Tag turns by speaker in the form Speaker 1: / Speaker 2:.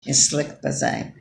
Speaker 1: in inslukkelbaar zijn.